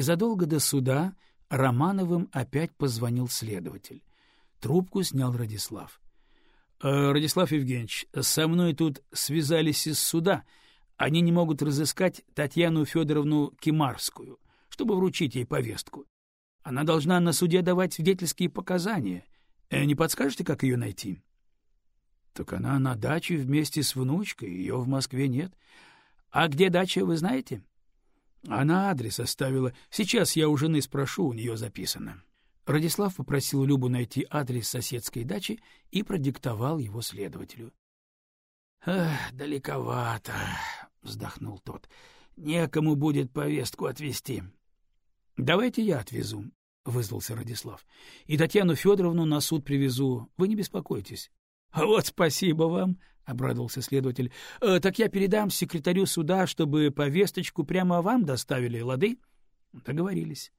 Незадолго до суда Романовым опять позвонил следователь. Трубку снял Радислав. «Э, — Радислав Евгеньевич, со мной тут связались из суда. Они не могут разыскать Татьяну Федоровну Кимарскую, чтобы вручить ей повестку. Она должна на суде давать свидетельские показания. Э, не подскажете, как ее найти? — Так она на даче вместе с внучкой, ее в Москве нет. — А где дача, вы знаете? Она адрес оставила. Сейчас я у жены спрошу, у нее записано. Радислав попросил Любу найти адрес соседской дачи и продиктовал его следователю. — Эх, далековато, — вздохнул тот. — Некому будет повестку отвезти. — Давайте я отвезу, — вызвался Радислав. — И Татьяну Федоровну на суд привезу. Вы не беспокойтесь. — А вот спасибо вам, — обрадовался следователь. «Э, — Так я передам секретарю суда, чтобы повесточку прямо вам доставили, лады? Договорились.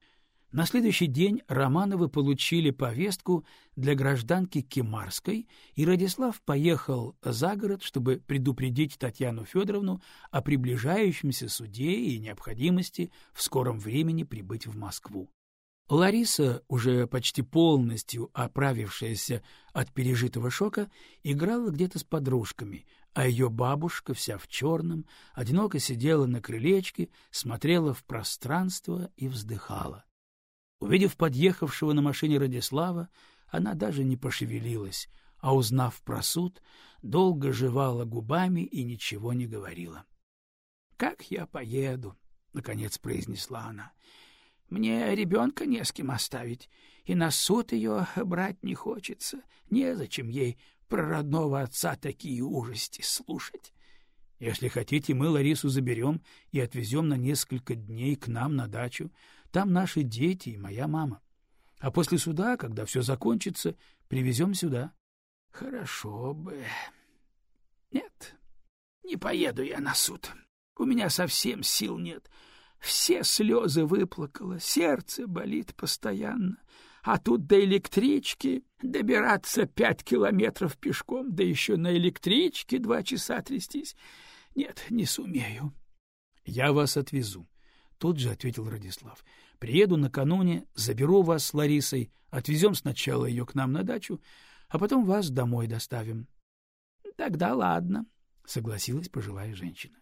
На следующий день Романовы получили повестку для гражданки Кемарской, и Радислав поехал за город, чтобы предупредить Татьяну Федоровну о приближающемся суде и необходимости в скором времени прибыть в Москву. Лариса, уже почти полностью оправившаяся от пережитого шока, играла где-то с подружками, а ее бабушка, вся в черном, одиноко сидела на крылечке, смотрела в пространство и вздыхала. Увидев подъехавшего на машине Радислава, она даже не пошевелилась, а, узнав про суд, долго жевала губами и ничего не говорила. — Как я поеду? — наконец произнесла она. Мне ребенка не с кем оставить, и на суд ее брать не хочется. Незачем ей про родного отца такие ужасти слушать. Если хотите, мы Ларису заберем и отвезем на несколько дней к нам на дачу. Там наши дети и моя мама. А после суда, когда все закончится, привезем сюда. — Хорошо бы. Нет, не поеду я на суд. У меня совсем сил нет. — все слезы выплакала, сердце болит постоянно. А тут до электрички добираться пять километров пешком, да еще на электричке два часа трястись. Нет, не сумею. — Я вас отвезу, — тут же ответил Радислав. — Приеду накануне, заберу вас с Ларисой, отвезем сначала ее к нам на дачу, а потом вас домой доставим. — Тогда ладно, — согласилась пожилая женщина.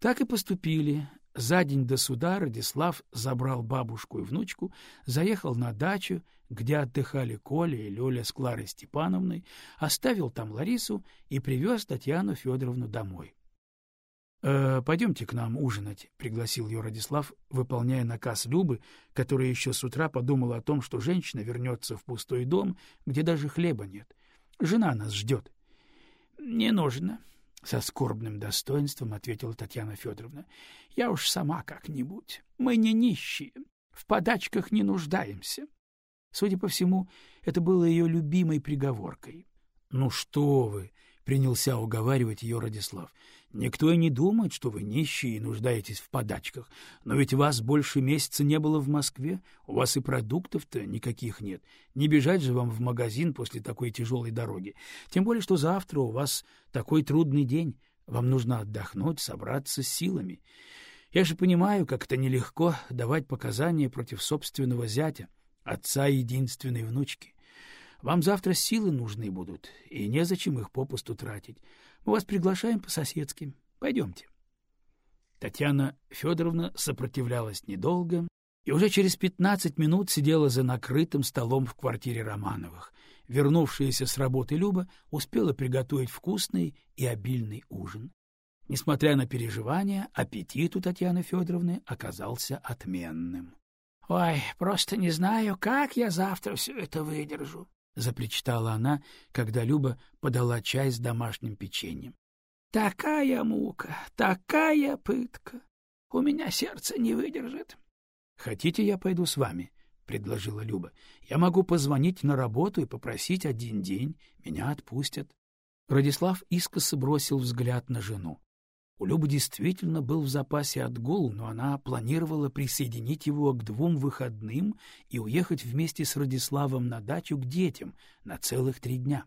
Так и поступили. За день до суда Радислав забрал бабушку и внучку, заехал на дачу, где отдыхали Коля и Лёля с Кларой Степановной, оставил там Ларису и привез Татьяну Федоровну домой. «Э, — Пойдемте к нам ужинать, — пригласил ее Радислав, выполняя наказ Любы, которая еще с утра подумала о том, что женщина вернется в пустой дом, где даже хлеба нет. Жена нас ждет. — Не нужно, со скорбным достоинством ответила Татьяна Федоровна. — Я уж сама как-нибудь. Мы не нищие, в подачках не нуждаемся. Судя по всему, это было ее любимой приговоркой. — Ну что вы! — принялся уговаривать ее Радислав. — Никто и не думает, что вы нищие и нуждаетесь в подачках. Но ведь вас больше месяца не было в Москве, у вас и продуктов-то никаких нет. Не бежать же вам в магазин после такой тяжелой дороги. Тем более, что завтра у вас такой трудный день. Вам нужно отдохнуть, собраться с силами. Я же понимаю, как это нелегко давать показания против собственного зятя, отца единственной внучки. Вам завтра силы нужны будут, и незачем их попусту тратить. Вас приглашаем по-соседски. Пойдемте. Татьяна Федоровна сопротивлялась недолго и уже через пятнадцать минут сидела за накрытым столом в квартире Романовых. Вернувшаяся с работы Люба успела приготовить вкусный и обильный ужин. Несмотря на переживания, аппетит у Татьяны Федоровны оказался отменным. — Ой, просто не знаю, как я завтра все это выдержу, — запричитала она, когда Люба подала чай с домашним печеньем. — Такая мука, такая пытка! У меня сердце не выдержит. — Хотите, я пойду с вами? — предложила Люба. — Я могу позвонить на работу и попросить один день. Меня отпустят. Радислав искоса бросил взгляд на жену. У Любы действительно был в запасе отгул, но она планировала присоединить его к двум выходным и уехать вместе с Радиславом на дачу к детям на целых три дня.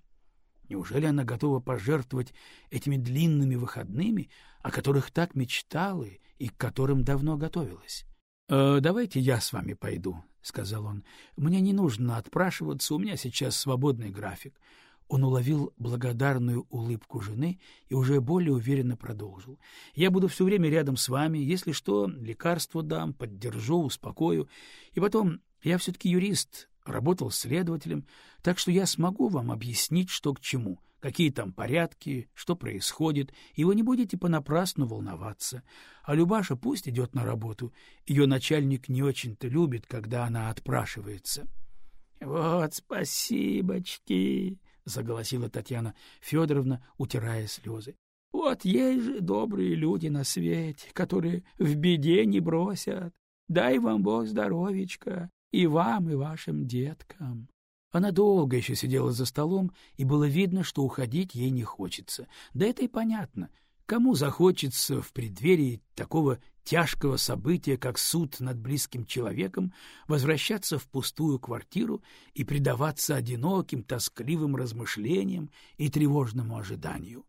Неужели она готова пожертвовать этими длинными выходными, о которых так мечтала и к которым давно готовилась? «Э, — Давайте я с вами пойду, — сказал он. — Мне не нужно отпрашиваться, у меня сейчас свободный график. Он уловил благодарную улыбку жены и уже более уверенно продолжил. — Я буду все время рядом с вами. Если что, лекарство дам, поддержу, успокою. И потом, я все-таки юрист, работал следователем, так что я смогу вам объяснить, что к чему какие там порядки, что происходит, и вы не будете понапрасну волноваться. А Любаша пусть идет на работу, ее начальник не очень-то любит, когда она отпрашивается. — Вот спасибочки, — заголосила Татьяна Федоровна, утирая слезы. — Вот есть же добрые люди на свете, которые в беде не бросят. Дай вам Бог здоровечка, и вам, и вашим деткам. Она долго еще сидела за столом, и было видно, что уходить ей не хочется. Да это и понятно. Кому захочется в преддверии такого тяжкого события, как суд над близким человеком, возвращаться в пустую квартиру и предаваться одиноким, тоскливым размышлениям и тревожному ожиданию?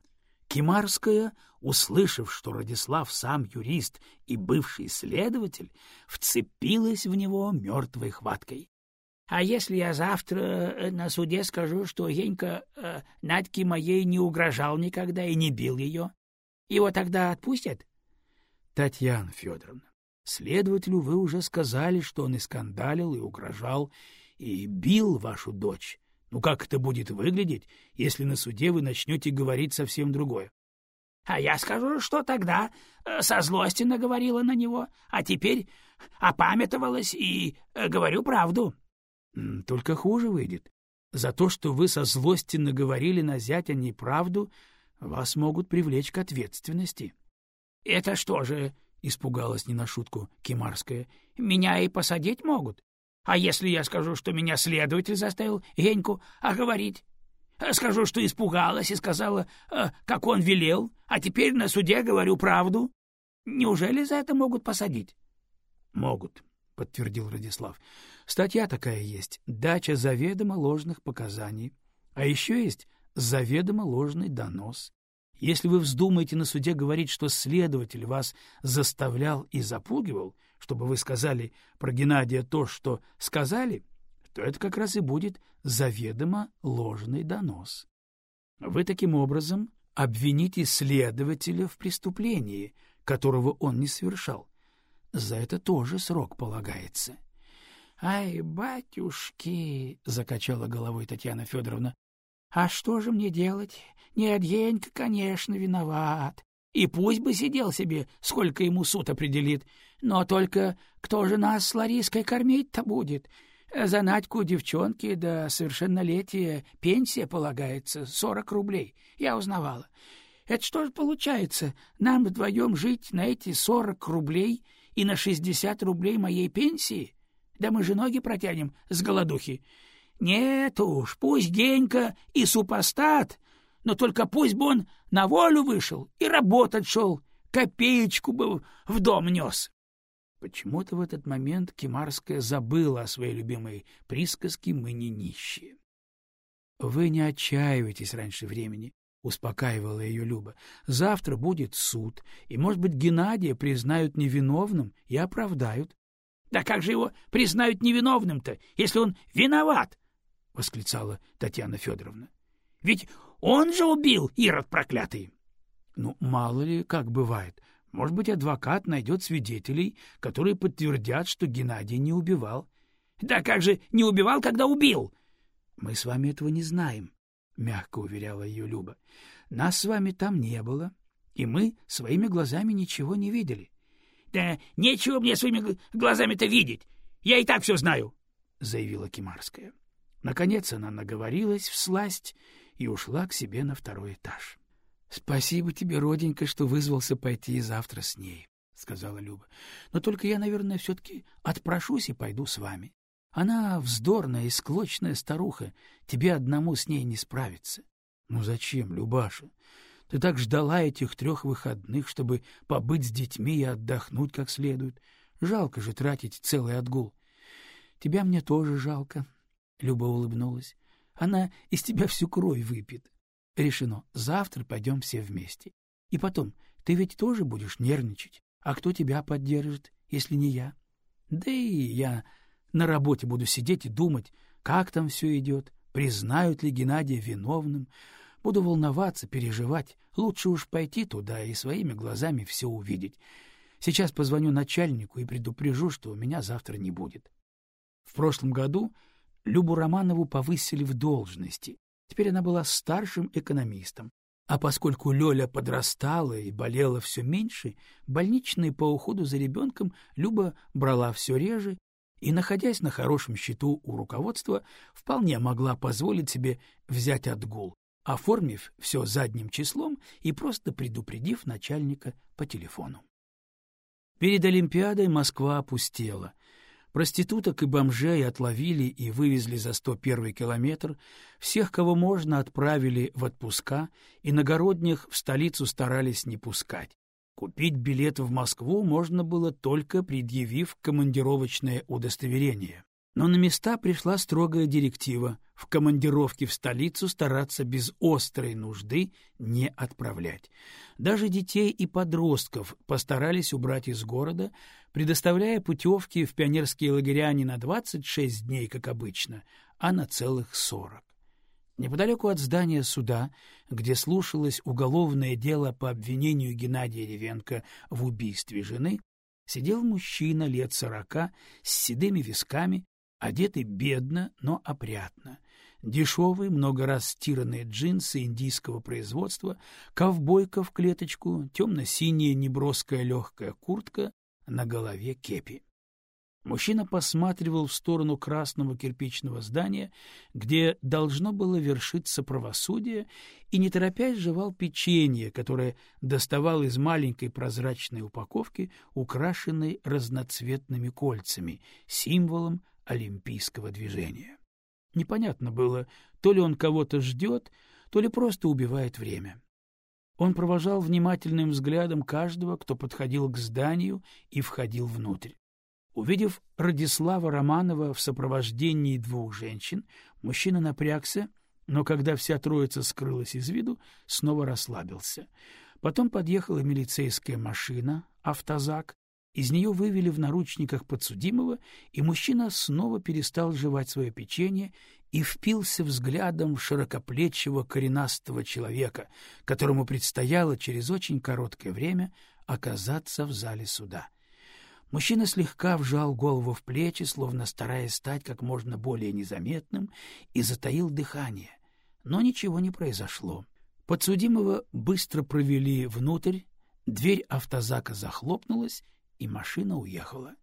Кимарская, услышав, что Радислав сам юрист и бывший следователь, вцепилась в него мертвой хваткой. А если я завтра э, на суде скажу, что Генька э, Надьке моей не угрожал никогда и не бил ее, его тогда отпустят? — Татьяна Федоровна, следователю вы уже сказали, что он и скандалил, и угрожал, и бил вашу дочь. Ну как это будет выглядеть, если на суде вы начнете говорить совсем другое? — А я скажу, что тогда э, со злости наговорила на него, а теперь опамятовалась и э, говорю правду. Только хуже выйдет. За то, что вы со злости наговорили на зятя неправду, вас могут привлечь к ответственности. — Это что же, — испугалась не на шутку Кимарская, — меня и посадить могут? А если я скажу, что меня следователь заставил Геньку оговорить? Скажу, что испугалась и сказала, э, как он велел, а теперь на суде говорю правду. Неужели за это могут посадить? — Могут, — подтвердил Радислав. Статья такая есть — дача заведомо ложных показаний. А еще есть заведомо ложный донос. Если вы вздумаете на суде говорить, что следователь вас заставлял и запугивал, чтобы вы сказали про Геннадия то, что сказали, то это как раз и будет заведомо ложный донос. Вы таким образом обвините следователя в преступлении, которого он не совершал. За это тоже срок полагается. —— Ай, батюшки! — закачала головой Татьяна Федоровна. — А что же мне делать? Неоденька, конечно, виноват. И пусть бы сидел себе, сколько ему суд определит. Но только кто же нас с Лариской кормить-то будет? За Надьку девчонки до совершеннолетия пенсия полагается, сорок рублей. Я узнавала. Это что же получается, нам вдвоем жить на эти сорок рублей и на шестьдесят рублей моей пенсии? — да мы же ноги протянем с голодухи. Нет уж, пусть Генька и супостат, но только пусть бы он на волю вышел и работать шел, копеечку бы в дом нес. Почему-то в этот момент Кимарская забыла о своей любимой присказке «мы не нищие». — Вы не отчаивайтесь раньше времени, — успокаивала ее Люба. — Завтра будет суд, и, может быть, Геннадия признают невиновным и оправдают. Да как же его признают невиновным-то, если он виноват? — восклицала Татьяна Федоровна. — Ведь он же убил, Ирод проклятый! — Ну, мало ли, как бывает. Может быть, адвокат найдет свидетелей, которые подтвердят, что Геннадий не убивал. — Да как же не убивал, когда убил? — Мы с вами этого не знаем, — мягко уверяла ее Люба. — Нас с вами там не было, и мы своими глазами ничего не видели. — да нечего мне своими глазами-то видеть. Я и так все знаю, — заявила Кимарская. Наконец она наговорилась в сласть и ушла к себе на второй этаж. — Спасибо тебе, роденька, что вызвался пойти завтра с ней, — сказала Люба. — Но только я, наверное, все-таки отпрошусь и пойду с вами. Она вздорная и склочная старуха, тебе одному с ней не справиться. — Ну зачем, Любаша? Ты так ждала этих трех выходных, чтобы побыть с детьми и отдохнуть как следует. Жалко же тратить целый отгул. Тебя мне тоже жалко. Люба улыбнулась. Она из тебя всю кровь выпьет. Решено. Завтра пойдем все вместе. И потом, ты ведь тоже будешь нервничать. А кто тебя поддержит, если не я? Да и я на работе буду сидеть и думать, как там все идет, признают ли Геннадия виновным. Буду волноваться, переживать. Лучше уж пойти туда и своими глазами все увидеть. Сейчас позвоню начальнику и предупрежу, что у меня завтра не будет. В прошлом году Любу Романову повысили в должности. Теперь она была старшим экономистом. А поскольку Лёля подрастала и болела все меньше, больничные по уходу за ребенком Люба брала все реже и, находясь на хорошем счету у руководства, вполне могла позволить себе взять отгул, оформив все задним числом и просто предупредив начальника по телефону. Перед Олимпиадой Москва опустела. Проституток и бомжей отловили и вывезли за 101 километр, всех, кого можно, отправили в отпуска, иногородних в столицу старались не пускать. Купить билет в Москву можно было только предъявив командировочное удостоверение. Но на места пришла строгая директива в командировке в столицу стараться без острой нужды не отправлять. Даже детей и подростков постарались убрать из города, предоставляя путевки в пионерские лагеря не на 26 дней, как обычно, а на целых 40. Неподалеку от здания суда, где слушалось уголовное дело по обвинению Геннадия Ревенко в убийстве жены, сидел мужчина лет сорока с седыми висками, одетый бедно, но опрятно. Дешевые, много раз стиранные джинсы индийского производства, ковбойка в клеточку, темно-синяя неброская легкая куртка, на голове кепи. Мужчина посматривал в сторону красного кирпичного здания, где должно было вершиться правосудие, и, не торопясь, жевал печенье, которое доставал из маленькой прозрачной упаковки, украшенной разноцветными кольцами, символом олимпийского движения. Непонятно было, то ли он кого-то ждет, то ли просто убивает время. Он провожал внимательным взглядом каждого, кто подходил к зданию и входил внутрь. Увидев Радислава Романова в сопровождении двух женщин, мужчина напрягся, но когда вся троица скрылась из виду, снова расслабился. Потом подъехала милицейская машина, автозак, из нее вывели в наручниках подсудимого, и мужчина снова перестал жевать свое печенье и впился взглядом в широкоплечего коренастого человека, которому предстояло через очень короткое время оказаться в зале суда. Мужчина слегка вжал голову в плечи, словно стараясь стать как можно более незаметным, и затаил дыхание. Но ничего не произошло. Подсудимого быстро провели внутрь, дверь автозака захлопнулась, и машина уехала.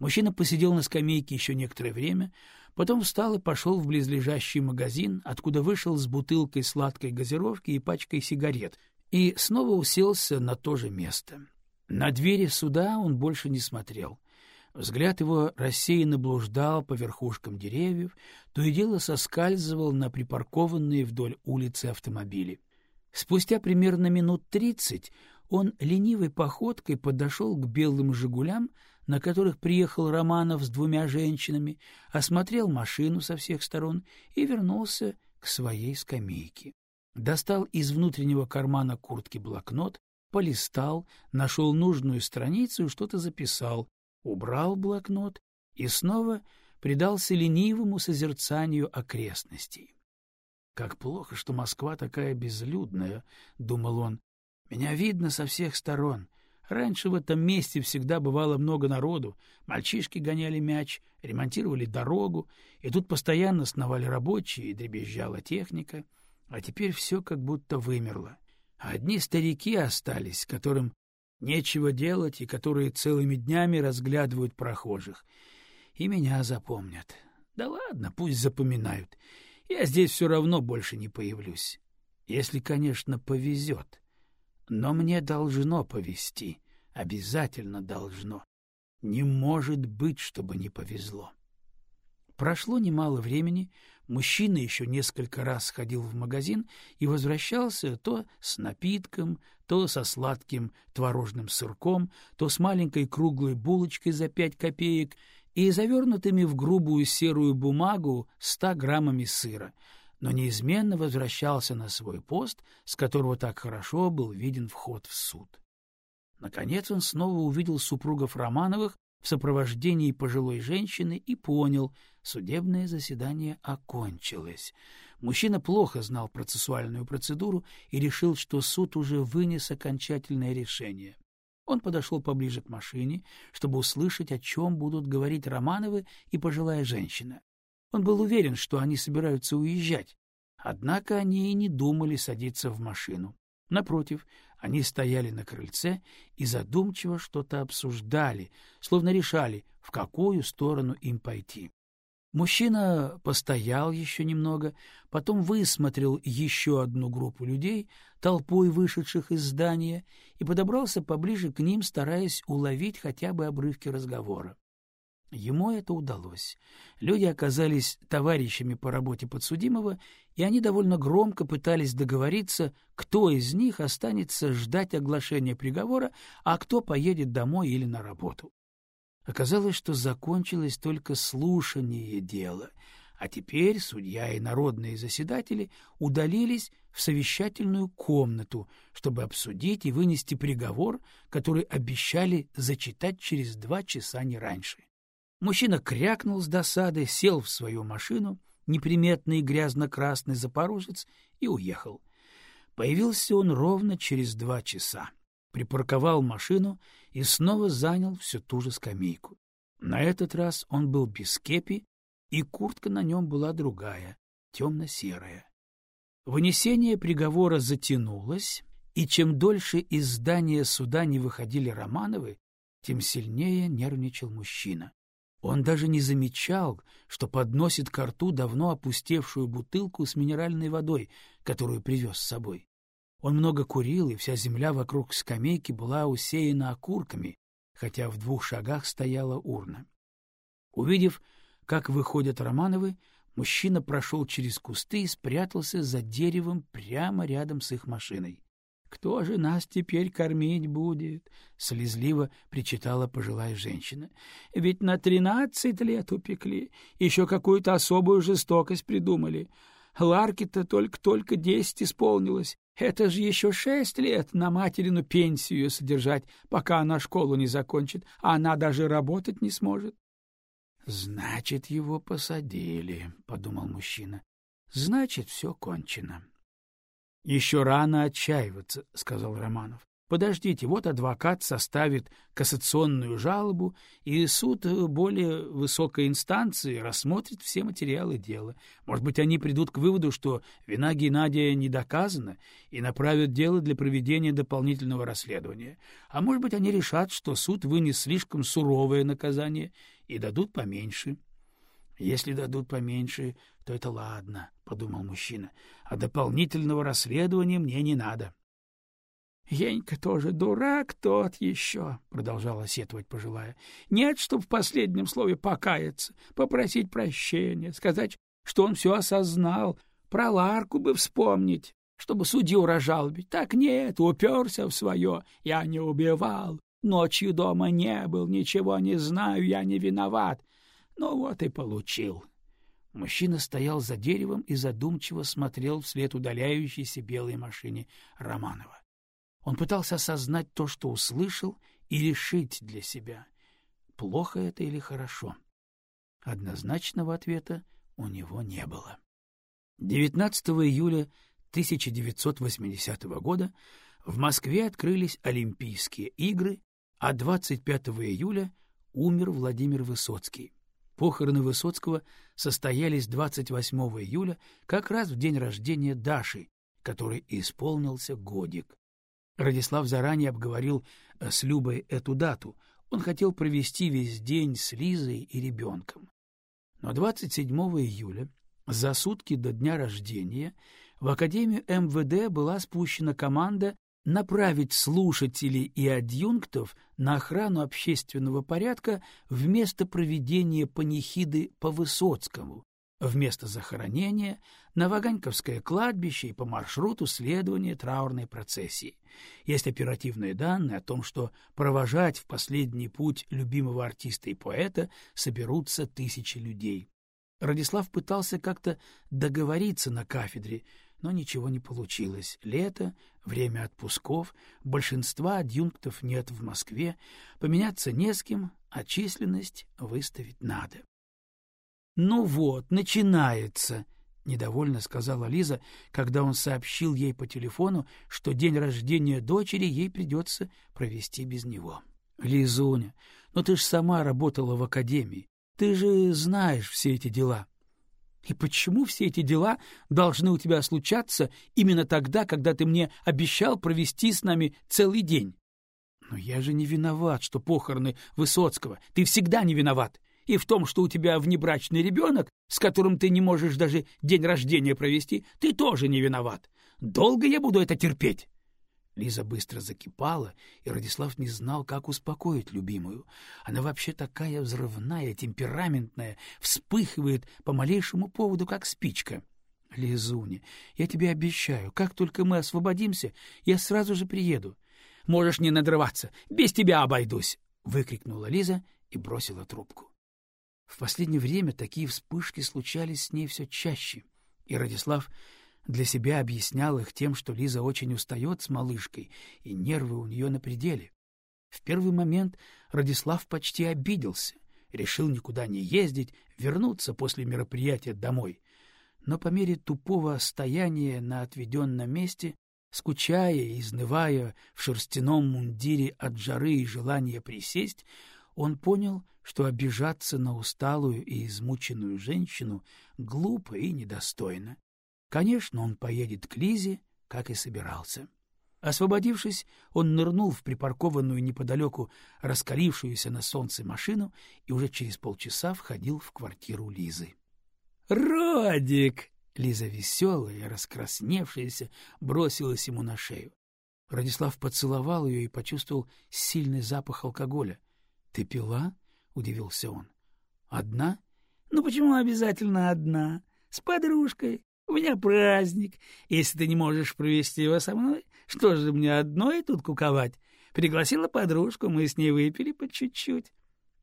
Мужчина посидел на скамейке еще некоторое время, потом встал и пошел в близлежащий магазин, откуда вышел с бутылкой сладкой газировки и пачкой сигарет, и снова уселся на то же место. На двери суда он больше не смотрел. Взгляд его рассеянно блуждал по верхушкам деревьев, то и дело соскальзывал на припаркованные вдоль улицы автомобили. Спустя примерно минут тридцать он ленивой походкой подошел к белым «Жигулям», на которых приехал Романов с двумя женщинами, осмотрел машину со всех сторон и вернулся к своей скамейке. Достал из внутреннего кармана куртки блокнот, полистал, нашел нужную страницу и что-то записал, убрал блокнот и снова предался ленивому созерцанию окрестностей. «Как плохо, что Москва такая безлюдная», — думал он, меня видно со всех сторон. Раньше в этом месте всегда бывало много народу. Мальчишки гоняли мяч, ремонтировали дорогу, и тут постоянно сновали рабочие и дребезжала техника. А теперь все как будто вымерло. Одни старики остались, которым нечего делать и которые целыми днями разглядывают прохожих. И меня запомнят. Да ладно, пусть запоминают. Я здесь все равно больше не появлюсь. Если, конечно, повезет. Но мне должно повезти, обязательно должно. Не может быть, чтобы не повезло. Прошло немало времени, мужчина еще несколько раз ходил в магазин и возвращался то с напитком, то со сладким творожным сырком, то с маленькой круглой булочкой за пять копеек и завернутыми в грубую серую бумагу ста граммами сыра — но неизменно возвращался на свой пост, с которого так хорошо был виден вход в суд. Наконец он снова увидел супругов Романовых в сопровождении пожилой женщины и понял, судебное заседание окончилось. Мужчина плохо знал процессуальную процедуру и решил, что суд уже вынес окончательное решение. Он подошел поближе к машине, чтобы услышать, о чем будут говорить Романовы и пожилая женщина. Он был уверен, что они собираются уезжать. Однако они и не думали садиться в машину. Напротив, они стояли на крыльце и задумчиво что-то обсуждали, словно решали, в какую сторону им пойти. Мужчина постоял еще немного, потом высмотрел еще одну группу людей, толпой вышедших из здания, и подобрался поближе к ним, стараясь уловить хотя бы обрывки разговора. Ему это удалось. Люди оказались товарищами по работе подсудимого, и они довольно громко пытались договориться, кто из них останется ждать оглашения приговора, а кто поедет домой или на работу. Оказалось, что закончилось только слушание дела, а теперь судья и народные заседатели удалились в совещательную комнату, чтобы обсудить и вынести приговор, который обещали зачитать через два часа не раньше. Мужчина крякнул с досады, сел в свою машину, неприметный грязно-красный запорожец, и уехал. Появился он ровно через два часа припарковал машину и снова занял всю ту же скамейку. На этот раз он был без кепи, и куртка на нем была другая, темно-серая. Вынесение приговора затянулось, и чем дольше из здания суда не выходили Романовы, тем сильнее нервничал мужчина. Он даже не замечал, что подносит к рту давно опустевшую бутылку с минеральной водой, которую привез с собой. Он много курил, и вся земля вокруг скамейки была усеяна окурками, хотя в двух шагах стояла урна. Увидев, как выходят Романовы, мужчина прошел через кусты и спрятался за деревом прямо рядом с их машиной. «Кто же нас теперь кормить будет?» — слезливо причитала пожилая женщина. «Ведь на тринадцать лет упекли, еще какую-то особую жестокость придумали. Ларке-то только-только десять исполнилось, это же еще шесть лет на материну пенсию содержать, пока она школу не закончит, а она даже работать не сможет. — Значит, его посадили, — подумал мужчина. — Значит, все кончено. — Еще рано отчаиваться, — сказал Романов. Подождите, вот адвокат составит кассационную жалобу, и суд более высокой инстанции рассмотрит все материалы дела. Может быть, они придут к выводу, что вина Геннадия не доказана, и направят дело для проведения дополнительного расследования. А может быть, они решат, что суд вынес слишком суровое наказание и дадут поменьше. Если дадут поменьше, то это ладно, — подумал мужчина, — а дополнительного расследования мне не надо. — Енька тоже дурак тот еще, — продолжала сетовать пожилая. — Нет, чтоб в последнем слове покаяться, попросить прощения, сказать, что он все осознал, про Ларку бы вспомнить, чтобы судью разжалобить. Так нет, уперся в свое, я не убивал, ночью дома не был, ничего не знаю, я не виноват. Ну вот и получил. Мужчина стоял за деревом и задумчиво смотрел вслед удаляющейся белой машине Романова. Он пытался осознать то, что услышал, и решить для себя, плохо это или хорошо. Однозначного ответа у него не было. 19 июля 1980 года в Москве открылись Олимпийские игры, а 25 июля умер Владимир Высоцкий. Похороны Высоцкого состоялись 28 июля, как раз в день рождения Даши, который исполнился годик. Радислав заранее обговорил э, с Любой эту дату. Он хотел провести весь день с Лизой и ребенком. Но 27 июля, за сутки до дня рождения, в Академию МВД была спущена команда направить слушателей и адъюнктов на охрану общественного порядка вместо проведения панихиды по Высоцкому, вместо захоронения на Ваганьковское кладбище и по маршруту следования траурной процессии. Есть оперативные данные о том, что провожать в последний путь любимого артиста и поэта соберутся тысячи людей. Радислав пытался как-то договориться на кафедре, но ничего не получилось. Лето, время отпусков, большинства адъюнктов нет в Москве, поменяться не с кем, а численность выставить надо. — Ну вот, начинается, — недовольно сказала Лиза, когда он сообщил ей по телефону, что день рождения дочери ей придется провести без него. — Лизуня, ну ты ж сама работала в академии, ты же знаешь все эти дела. И почему все эти дела должны у тебя случаться именно тогда, когда ты мне обещал провести с нами целый день? Но я же не виноват, что похороны Высоцкого. Ты всегда не виноват. И в том, что у тебя внебрачный ребенок, с которым ты не можешь даже день рождения провести, ты тоже не виноват. Долго я буду это терпеть? Лиза быстро закипала, и Радислав не знал, как успокоить любимую. Она вообще такая взрывная, темпераментная, вспыхивает по малейшему поводу, как спичка. — Лизуня, я тебе обещаю, как только мы освободимся, я сразу же приеду. — Можешь не надрываться, без тебя обойдусь! — выкрикнула Лиза и бросила трубку. В последнее время такие вспышки случались с ней все чаще, и Радислав для себя объяснял их тем, что Лиза очень устает с малышкой, и нервы у нее на пределе. В первый момент Радислав почти обиделся, решил никуда не ездить, вернуться после мероприятия домой. Но по мере тупого стояния на отведенном месте, скучая и изнывая в шерстяном мундире от жары и желания присесть, он понял, что обижаться на усталую и измученную женщину глупо и недостойно. Конечно, он поедет к Лизе, как и собирался. Освободившись, он нырнул в припаркованную неподалеку раскалившуюся на солнце машину и уже через полчаса входил в квартиру Лизы. «Родик!» — Лиза веселая, раскрасневшаяся, бросилась ему на шею. Радислав поцеловал ее и почувствовал сильный запах алкоголя. — Ты пила? — удивился он. — Одна? — Ну почему обязательно одна? С подружкой. У меня праздник. Если ты не можешь провести его со мной, что же мне одной тут куковать? Пригласила подружку, мы с ней выпили по чуть-чуть.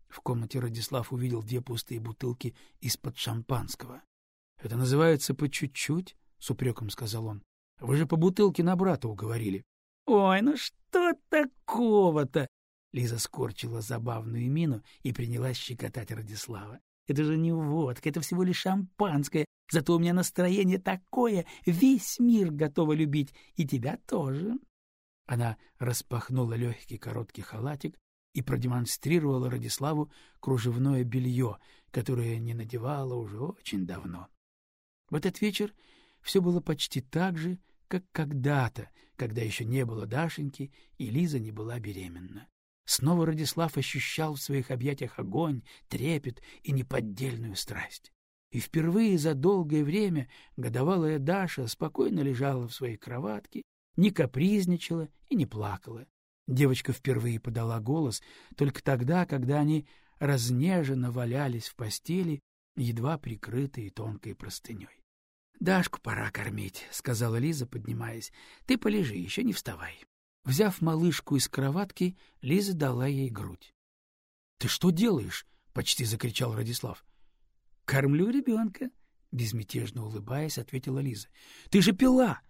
В комнате Радислав увидел две пустые бутылки из-под шампанского. — Это называется по чуть-чуть? — с упреком сказал он. — Вы же по бутылке на брата уговорили. — Ой, ну что такого-то? Лиза скорчила забавную мину и принялась щекотать Радислава. Это же не водка, это всего лишь шампанское. Зато у меня настроение такое, весь мир готова любить, и тебя тоже. Она распахнула легкий короткий халатик и продемонстрировала Радиславу кружевное белье, которое не надевала уже очень давно. В этот вечер все было почти так же, как когда-то, когда еще не было Дашеньки и Лиза не была беременна. Снова Радислав ощущал в своих объятиях огонь, трепет и неподдельную страсть. И впервые за долгое время годовалая Даша спокойно лежала в своей кроватке, не капризничала и не плакала. Девочка впервые подала голос только тогда, когда они разнеженно валялись в постели, едва прикрытые тонкой простыней. — Дашку пора кормить, — сказала Лиза, поднимаясь. — Ты полежи, еще не вставай. Взяв малышку из кроватки, Лиза дала ей грудь. — Ты что делаешь? — почти закричал Радислав. — Кормлю ребенка, — безмятежно улыбаясь, ответила Лиза. — Ты же пила!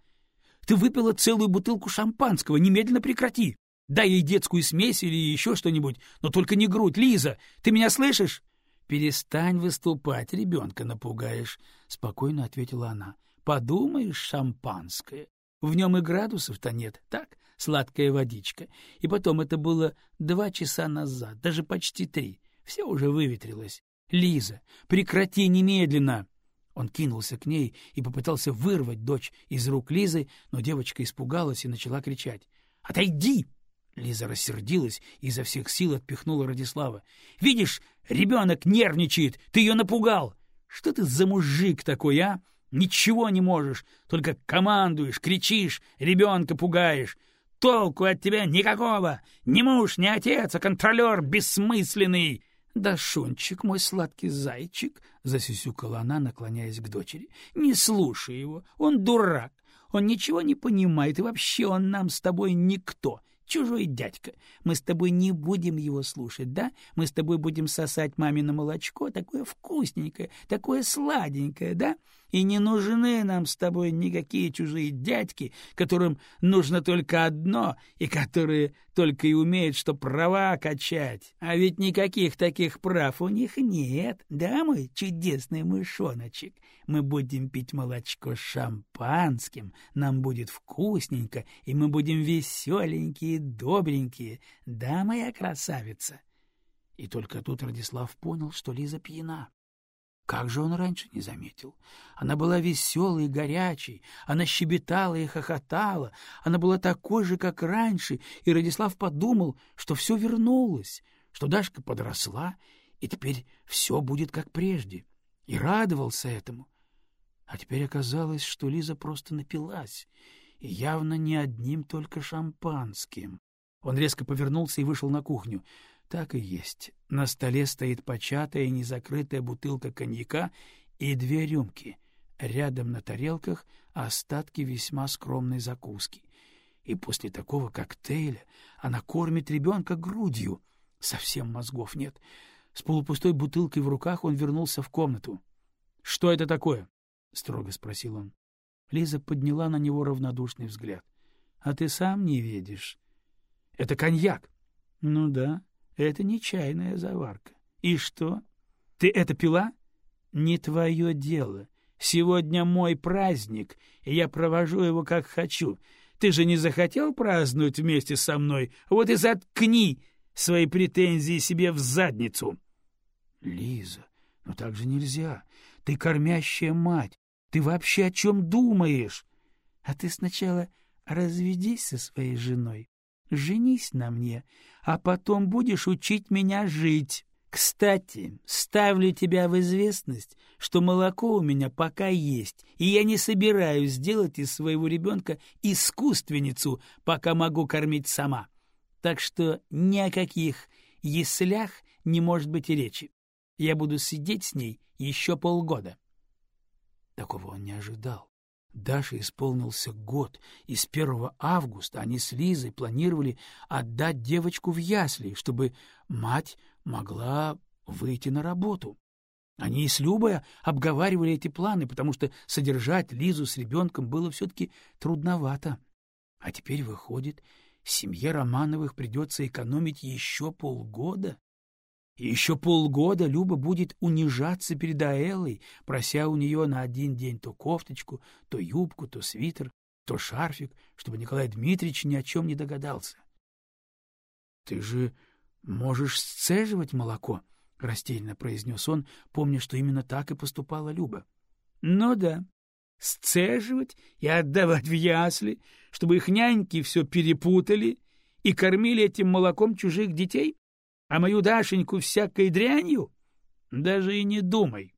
Ты выпила целую бутылку шампанского, немедленно прекрати! Дай ей детскую смесь или еще что-нибудь, но только не грудь. Лиза, ты меня слышишь? — Перестань выступать, ребенка напугаешь, — спокойно ответила она. — Подумаешь, шампанское. В нем и градусов-то нет, так? сладкая водичка. И потом это было два часа назад, даже почти три. Все уже выветрилось. Лиза, прекрати немедленно! Он кинулся к ней и попытался вырвать дочь из рук Лизы, но девочка испугалась и начала кричать. «Отойди!» Лиза рассердилась и изо всех сил отпихнула Радислава. «Видишь, ребенок нервничает! Ты ее напугал! Что ты за мужик такой, а? Ничего не можешь, только командуешь, кричишь, ребенка пугаешь. Толку от тебя никакого! Ни муж, ни отец, а контролер бессмысленный!» «Да, Шунчик, мой сладкий зайчик!» — засюсюкала она, наклоняясь к дочери. «Не слушай его, он дурак, он ничего не понимает, и вообще он нам с тобой никто, чужой дядька. Мы с тобой не будем его слушать, да? Мы с тобой будем сосать мамино молочко, такое вкусненькое, такое сладенькое, да? И не нужны нам с тобой никакие чужие дядьки, которым нужно только одно, и которые только и умеют, что права качать. А ведь никаких таких прав у них нет, да, мой чудесный мышоночек? Мы будем пить молочко с шампанским, нам будет вкусненько, и мы будем веселенькие, добренькие, да, моя красавица?» И только тут Радислав понял, что Лиза пьяна. Как же он раньше не заметил? Она была веселой и горячей, она щебетала и хохотала, она была такой же, как раньше, и Радислав подумал, что все вернулось, что Дашка подросла, и теперь все будет как прежде, и радовался этому. А теперь оказалось, что Лиза просто напилась, и явно не одним только шампанским. Он резко повернулся и вышел на кухню. Так и есть. На столе стоит початая незакрытая бутылка коньяка и две рюмки. Рядом на тарелках остатки весьма скромной закуски. И после такого коктейля она кормит ребенка грудью. Совсем мозгов нет. С полупустой бутылкой в руках он вернулся в комнату. — Что это такое? — строго спросил он. Лиза подняла на него равнодушный взгляд. — А ты сам не видишь. — Это коньяк. — Ну да. Это не чайная заварка. И что? Ты это пила? Не твое дело. Сегодня мой праздник, и я провожу его как хочу. Ты же не захотел праздновать вместе со мной? Вот и заткни свои претензии себе в задницу. Лиза, ну так же нельзя. Ты кормящая мать. Ты вообще о чем думаешь? А ты сначала разведись со своей женой. Женись на мне, а потом будешь учить меня жить. Кстати, ставлю тебя в известность, что молоко у меня пока есть, и я не собираюсь сделать из своего ребенка искусственницу, пока могу кормить сама. Так что ни о каких яслях не может быть и речи. Я буду сидеть с ней еще полгода. Такого он не ожидал. Даше исполнился год, и с 1 августа они с Лизой планировали отдать девочку в ясли, чтобы мать могла выйти на работу. Они и с Любой обговаривали эти планы, потому что содержать Лизу с ребенком было все-таки трудновато. А теперь, выходит, семье Романовых придется экономить еще полгода. Еще полгода Люба будет унижаться перед Аэллой, прося у нее на один день то кофточку, то юбку, то свитер, то шарфик, чтобы Николай Дмитриевич ни о чем не догадался. — Ты же можешь сцеживать молоко, — растерянно произнес он, помня, что именно так и поступала Люба. — Ну да, сцеживать и отдавать в ясли, чтобы их няньки все перепутали и кормили этим молоком чужих детей? А мою Дашеньку всякой дрянью? Даже и не думай.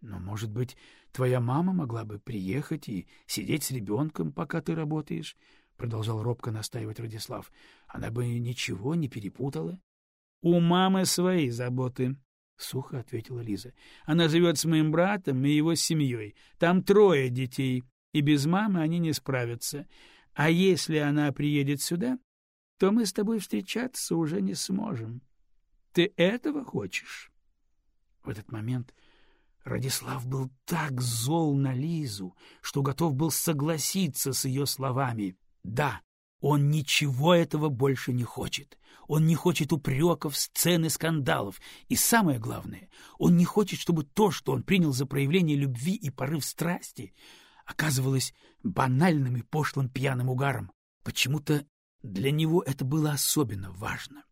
Но, может быть, твоя мама могла бы приехать и сидеть с ребенком, пока ты работаешь? — продолжал робко настаивать Радислав. — Она бы ничего не перепутала. — У мамы свои заботы, — сухо ответила Лиза. — Она живет с моим братом и его семьей. Там трое детей, и без мамы они не справятся. А если она приедет сюда, то мы с тобой встречаться уже не сможем. Ты этого хочешь? В этот момент Радислав был так зол на Лизу, что готов был согласиться с ее словами. Да, он ничего этого больше не хочет. Он не хочет упреков, сцен и скандалов. И самое главное, он не хочет, чтобы то, что он принял за проявление любви и порыв страсти, оказывалось банальным и пошлым пьяным угаром. Почему-то для него это было особенно важно.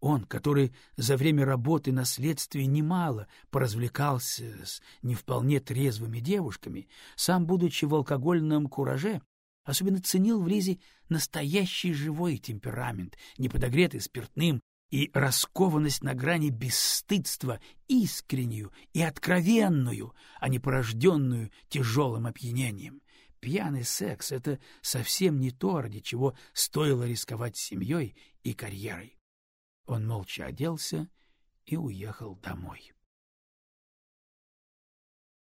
Он, который за время работы на следствии немало поразвлекался с не вполне трезвыми девушками, сам, будучи в алкогольном кураже, особенно ценил в Лизе настоящий живой темперамент, не подогретый спиртным, и раскованность на грани бесстыдства, искреннюю и откровенную, а не порожденную тяжелым опьянением. Пьяный секс — это совсем не то, ради чего стоило рисковать семьей и карьерой. Он молча оделся и уехал домой.